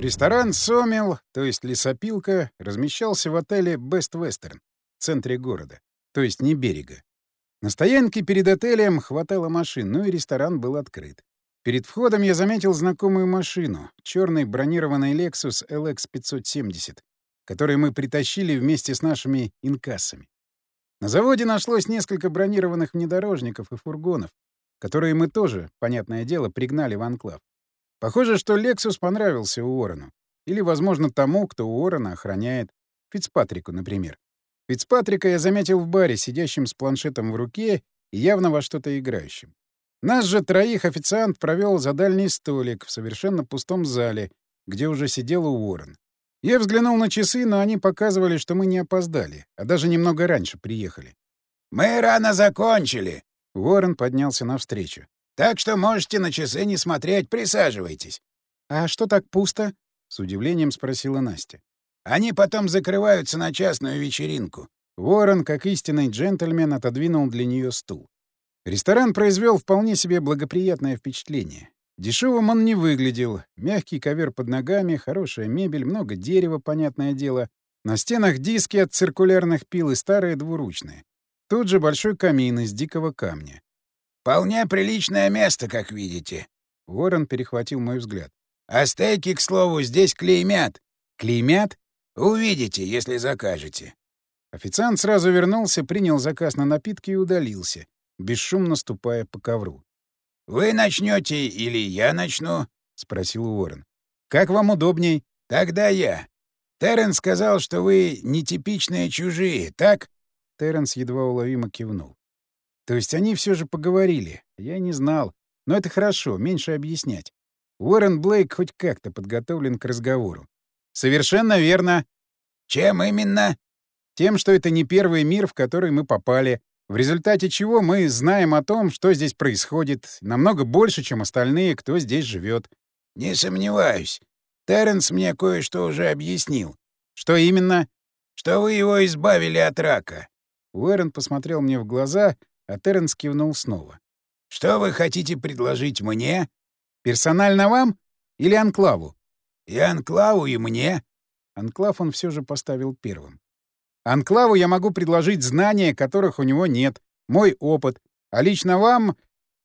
Ресторан «Сомел», то есть лесопилка, размещался в отеле «Бест Вестерн» в центре города, то есть не берега. На стоянке перед отелем хватало машин, ну и ресторан был открыт. Перед входом я заметил знакомую машину — черный бронированный Lexus LX 570, который мы притащили вместе с нашими инкассами. На заводе нашлось несколько бронированных внедорожников и фургонов, которые мы тоже, понятное дело, пригнали в анклав. Похоже, что Lexus понравился Уоррену. Или, возможно, тому, кто Уоррена охраняет. Фицпатрику, например. Фицпатрика я заметил в баре, сидящим с планшетом в руке и явно во что-то играющим. Нас же троих официант провел за дальний столик в совершенно пустом зале, где уже сидел Уоррен. Я взглянул на часы, но они показывали, что мы не опоздали, а даже немного раньше приехали. «Мы рано закончили!» Уоррен поднялся навстречу. «Так что можете на часы не смотреть, присаживайтесь». «А что так пусто?» — с удивлением спросила Настя. «Они потом закрываются на частную вечеринку». Уоррен, как истинный джентльмен, отодвинул для нее стул. Ресторан произвел вполне себе благоприятное впечатление. Дешевым он не выглядел. Мягкий ковер под ногами, хорошая мебель, много дерева, понятное дело. На стенах диски от циркулярных пил и старые двуручные. Тут же большой камин из дикого камня. «Вполне приличное место, как видите». Уоррен перехватил мой взгляд. «А стейки, к слову, здесь клеймят». «Клеймят?» «Увидите, если закажете». Официант сразу вернулся, принял заказ на напитки и удалился бесшумно ступая по ковру. «Вы начнете или я начну?» — спросил Уоррен. «Как вам удобней?» «Тогда я. Терренс сказал, что вы нетипичные чужие, так?» Терренс едва уловимо кивнул. «То есть они все же поговорили. Я не знал. Но это хорошо, меньше объяснять. Уоррен Блейк хоть как-то подготовлен к разговору. «Совершенно верно». «Чем именно?» «Тем, что это не первый мир, в который мы попали, в результате чего мы знаем о том, что здесь происходит, намного больше, чем остальные, кто здесь живет. Не сомневаюсь. Терренс мне кое-что уже объяснил. Что именно? Что вы его избавили от рака. Уэрон посмотрел мне в глаза, а Терренс кивнул снова. Что вы хотите предложить мне? Персонально вам или Анклаву? И Анклаву, и мне. Анклав он все же поставил первым. Анклаву я могу предложить знания, которых у него нет, мой опыт. А лично вам...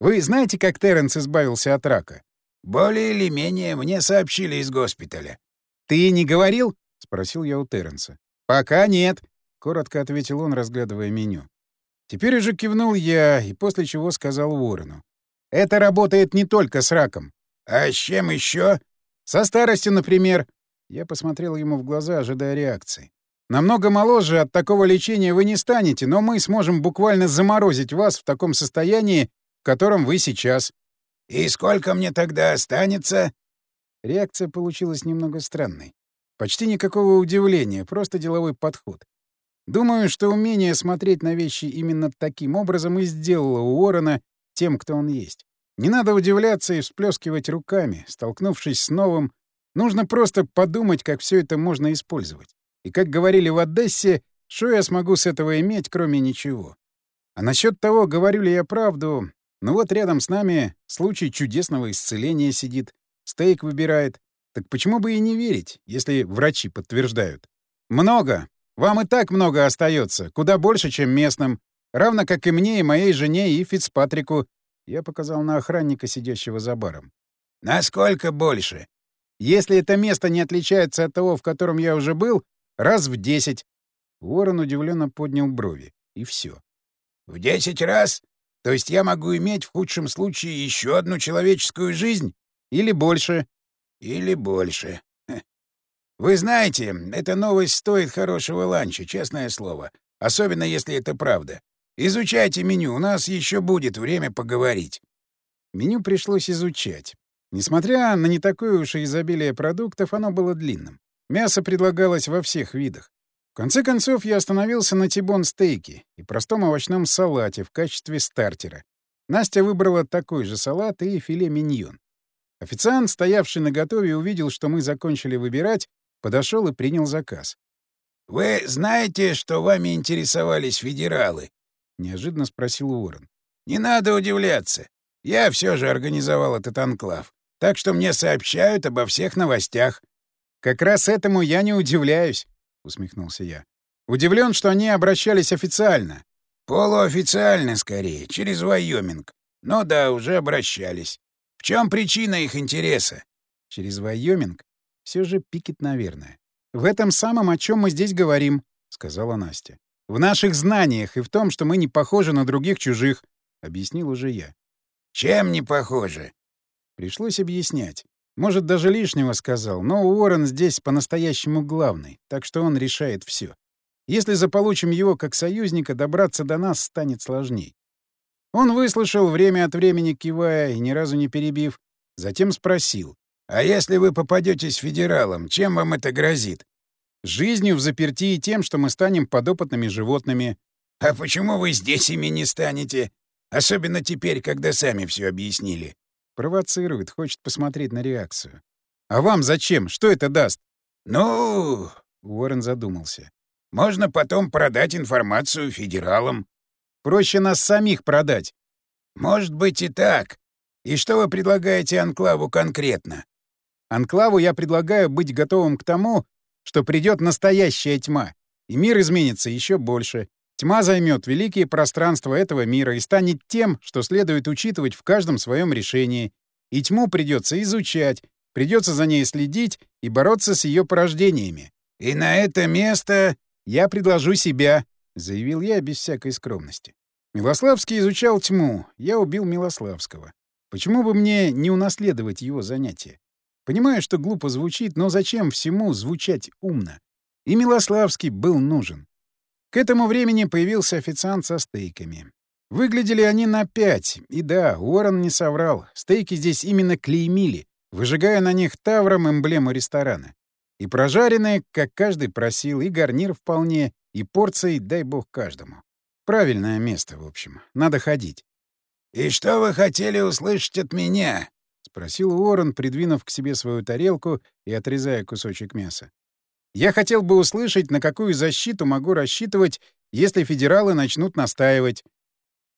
Вы знаете, как Терренс избавился от рака? Более или менее мне сообщили из госпиталя. Ты не говорил? — спросил я у Терренса. «Пока нет», — коротко ответил он, разглядывая меню. Теперь уже кивнул я, и после чего сказал Уоррену. «Это работает не только с раком». «А с чем еще? «Со старостью, например». Я посмотрел ему в глаза, ожидая реакции. Намного моложе от такого лечения вы не станете, но мы сможем буквально заморозить вас в таком состоянии, в котором вы сейчас. И сколько мне тогда останется? Реакция получилась немного странной. Почти никакого удивления, просто деловой подход. Думаю, что умение смотреть на вещи именно таким образом и сделало Уоррена тем, кто он есть. Не надо удивляться и всплескивать руками, столкнувшись с новым. Нужно просто подумать, как все это можно использовать. И, как говорили в Одессе, что я смогу с этого иметь, кроме ничего? А насчет того, говорю ли я правду, ну вот рядом с нами случай чудесного исцеления сидит, стейк выбирает. Так почему бы и не верить, если врачи подтверждают? Много. Вам и так много остается, куда больше, чем местным. Равно как и мне, и моей жене, и Фицпатрику. Я показал на охранника, сидящего за баром. Насколько больше? Если это место не отличается от того, в котором я уже был, Раз в десять. Ворон удивленно поднял брови. И все. В десять раз? То есть я могу иметь в худшем случае еще одну человеческую жизнь? Или больше? Или больше. Вы знаете, эта новость стоит хорошего ланча, честное слово. Особенно, если это правда. Изучайте меню, у нас еще будет время поговорить. Меню пришлось изучать. Несмотря на не такое уж и изобилие продуктов, оно было длинным. Мясо предлагалось во всех видах. В конце концов, я остановился на тибон-стейке и простом овощном салате в качестве стартера. Настя выбрала такой же салат и филе миньон. Официант, стоявший на готове, увидел, что мы закончили выбирать, подошел и принял заказ. «Вы знаете, что вами интересовались федералы?» — неожиданно спросил Уоррен. «Не надо удивляться. Я все же организовал этот анклав, так что мне сообщают обо всех новостях. Как раз этому я не удивляюсь, усмехнулся я. Удивлен, что они обращались официально. Полуофициально, скорее, через Вайоминг. Но да, уже обращались. В чем причина их интереса? Через Вайоминг? Все же Пикет, наверное. В этом самом, о чем мы здесь говорим, сказала Настя. В наших знаниях и в том, что мы не похожи на других чужих, объяснил уже я. Чем не похожи? Пришлось объяснять. Может, даже лишнего сказал, но Уоррен здесь по-настоящему главный, так что он решает все. Если заполучим его как союзника, добраться до нас станет сложней. Он выслушал, время от времени кивая и ни разу не перебив, затем спросил. «А если вы попадетесь федералам, чем вам это грозит?» «Жизнью в заперти и тем, что мы станем подопытными животными». «А почему вы здесь ими не станете? Особенно теперь, когда сами все объяснили». Провоцирует, хочет посмотреть на реакцию. «А вам зачем? Что это даст?» «Ну...» — Уоррен задумался. «Можно потом продать информацию федералам». «Проще нас самих продать». «Может быть и так. И что вы предлагаете Анклаву конкретно?» «Анклаву я предлагаю быть готовым к тому, что придет настоящая тьма, и мир изменится еще больше. Тьма займет великие пространства этого мира и станет тем, что следует учитывать в каждом своем решении. И тьму придется изучать, придется за ней следить и бороться с ее порождениями. «И на это место я предложу себя», — заявил я без всякой скромности. Милославский изучал тьму, я убил Милославского. Почему бы мне не унаследовать его занятие? Понимаю, что глупо звучит, но зачем всему звучать умно? И Милославский был нужен. К этому времени появился официант со стейками. Выглядели они на пять, и да, Уоррен не соврал, стейки здесь именно клеймили, выжигая на них тавром эмблему ресторана. И прожаренные, как каждый просил, и гарнир вполне, и порции, дай бог каждому. Правильное место, в общем. Надо ходить. «И что вы хотели услышать от меня?» — спросил Уоррен, придвинув к себе свою тарелку и отрезая кусочек мяса. Я хотел бы услышать, на какую защиту могу рассчитывать, если федералы начнут настаивать.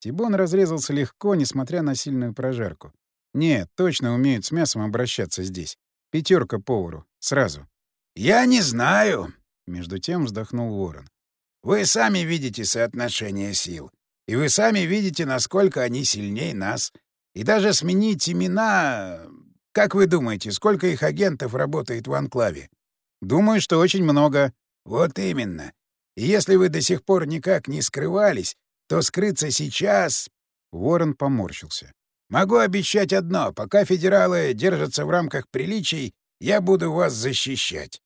Тибон разрезался легко, несмотря на сильную прожарку. Нет, точно умеют с мясом обращаться здесь. Пятерка повару. Сразу. «Я не знаю», — между тем вздохнул Ворон. «Вы сами видите соотношение сил. И вы сами видите, насколько они сильнее нас. И даже сменить имена... Как вы думаете, сколько их агентов работает в Анклаве? Думаю, что очень много. Вот именно. И если вы до сих пор никак не скрывались, то скрыться сейчас... Ворон поморщился. Могу обещать одно. Пока федералы держатся в рамках приличий, я буду вас защищать.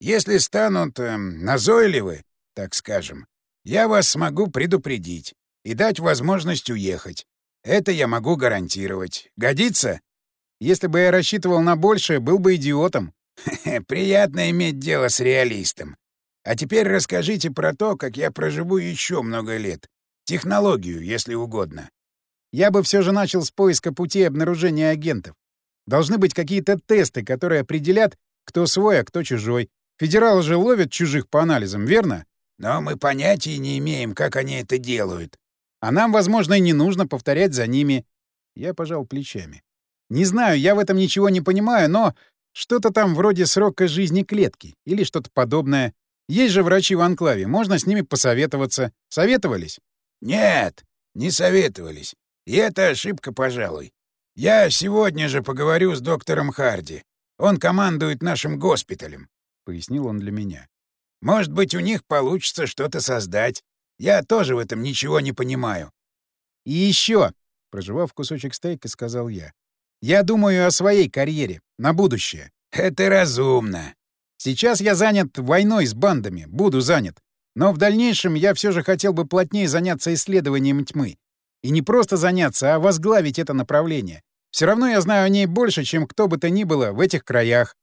Если станут э, назойливы, так скажем, я вас смогу предупредить и дать возможность уехать. Это я могу гарантировать. Годится? Если бы я рассчитывал на большее, был бы идиотом. Приятно иметь дело с реалистом. А теперь расскажите про то, как я проживу еще много лет. Технологию, если угодно. Я бы все же начал с поиска пути обнаружения агентов. Должны быть какие-то тесты, которые определят, кто свой, а кто чужой. Федералы же ловят чужих по анализам, верно? Но мы понятия не имеем, как они это делают. А нам, возможно, и не нужно повторять за ними. Я пожал плечами. Не знаю, я в этом ничего не понимаю, но что-то там вроде срока жизни клетки или что-то подобное. Есть же врачи в анклаве, можно с ними посоветоваться. Советовались? Нет, не советовались. И это ошибка, пожалуй. Я сегодня же поговорю с доктором Харди. Он командует нашим госпиталем, — пояснил он для меня. Может быть, у них получится что-то создать. Я тоже в этом ничего не понимаю. И еще, проживав кусочек стейка, сказал я. Я думаю о своей карьере, на будущее. Это разумно. Сейчас я занят войной с бандами, буду занят. Но в дальнейшем я все же хотел бы плотнее заняться исследованием тьмы. И не просто заняться, а возглавить это направление. Все равно я знаю о ней больше, чем кто бы то ни было в этих краях.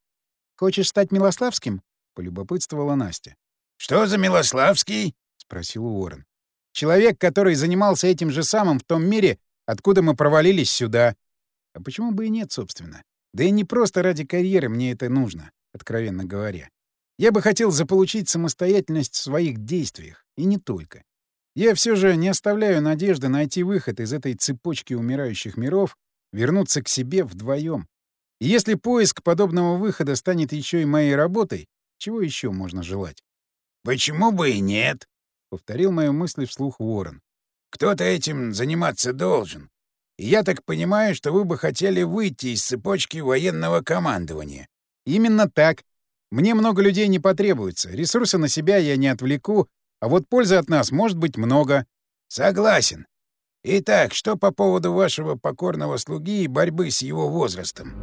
«Хочешь стать Милославским?» — полюбопытствовала Настя. «Что за Милославский?» — спросил Уоррен. «Человек, который занимался этим же самым в том мире, откуда мы провалились сюда. А почему бы и нет, собственно? Да и не просто ради карьеры мне это нужно, откровенно говоря. Я бы хотел заполучить самостоятельность в своих действиях, и не только. Я все же не оставляю надежды найти выход из этой цепочки умирающих миров, вернуться к себе вдвоем. И если поиск подобного выхода станет еще и моей работой, чего еще можно желать? «Почему бы и нет?» — повторил мою мысль вслух Ворон. «Кто-то этим заниматься должен. И я так понимаю, что вы бы хотели выйти из цепочки военного командования». «Именно так. Мне много людей не потребуется. Ресурсы на себя я не отвлеку, а вот пользы от нас может быть много». «Согласен. Итак, что по поводу вашего покорного слуги и борьбы с его возрастом?»